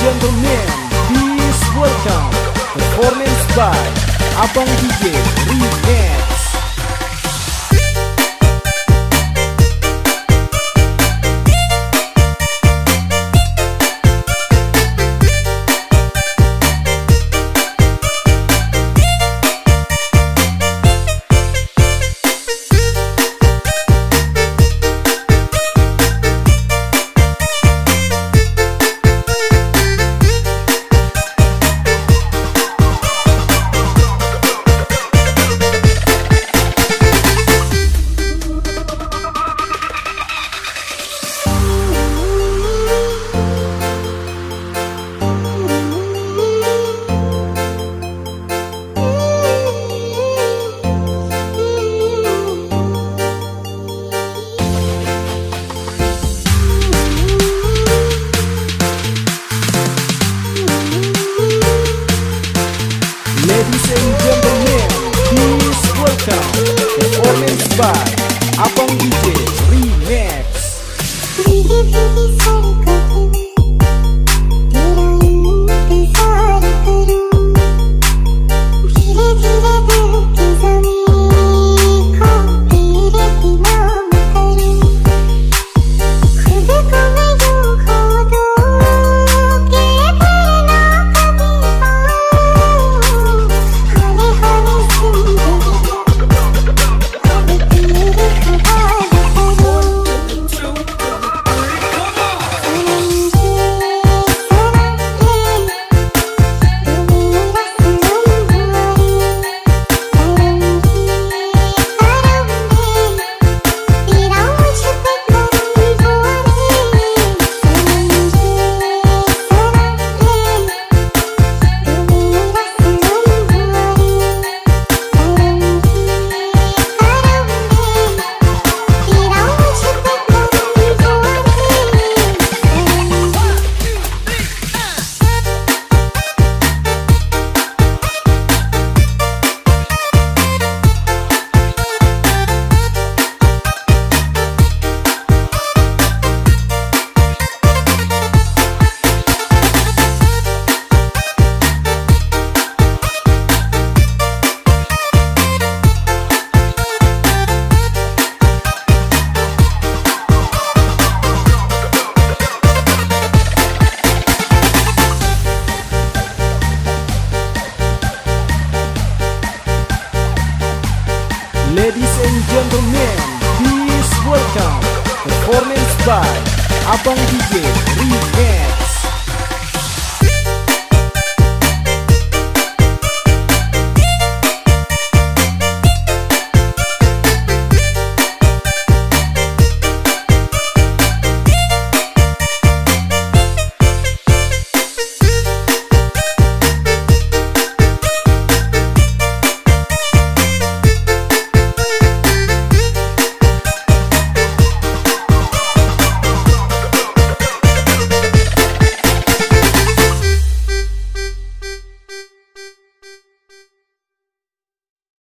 gentlemen, please welcome performance by Abang DJ Remix. Ladies and gentlemen, please welcome performance by Abang DJ Remix.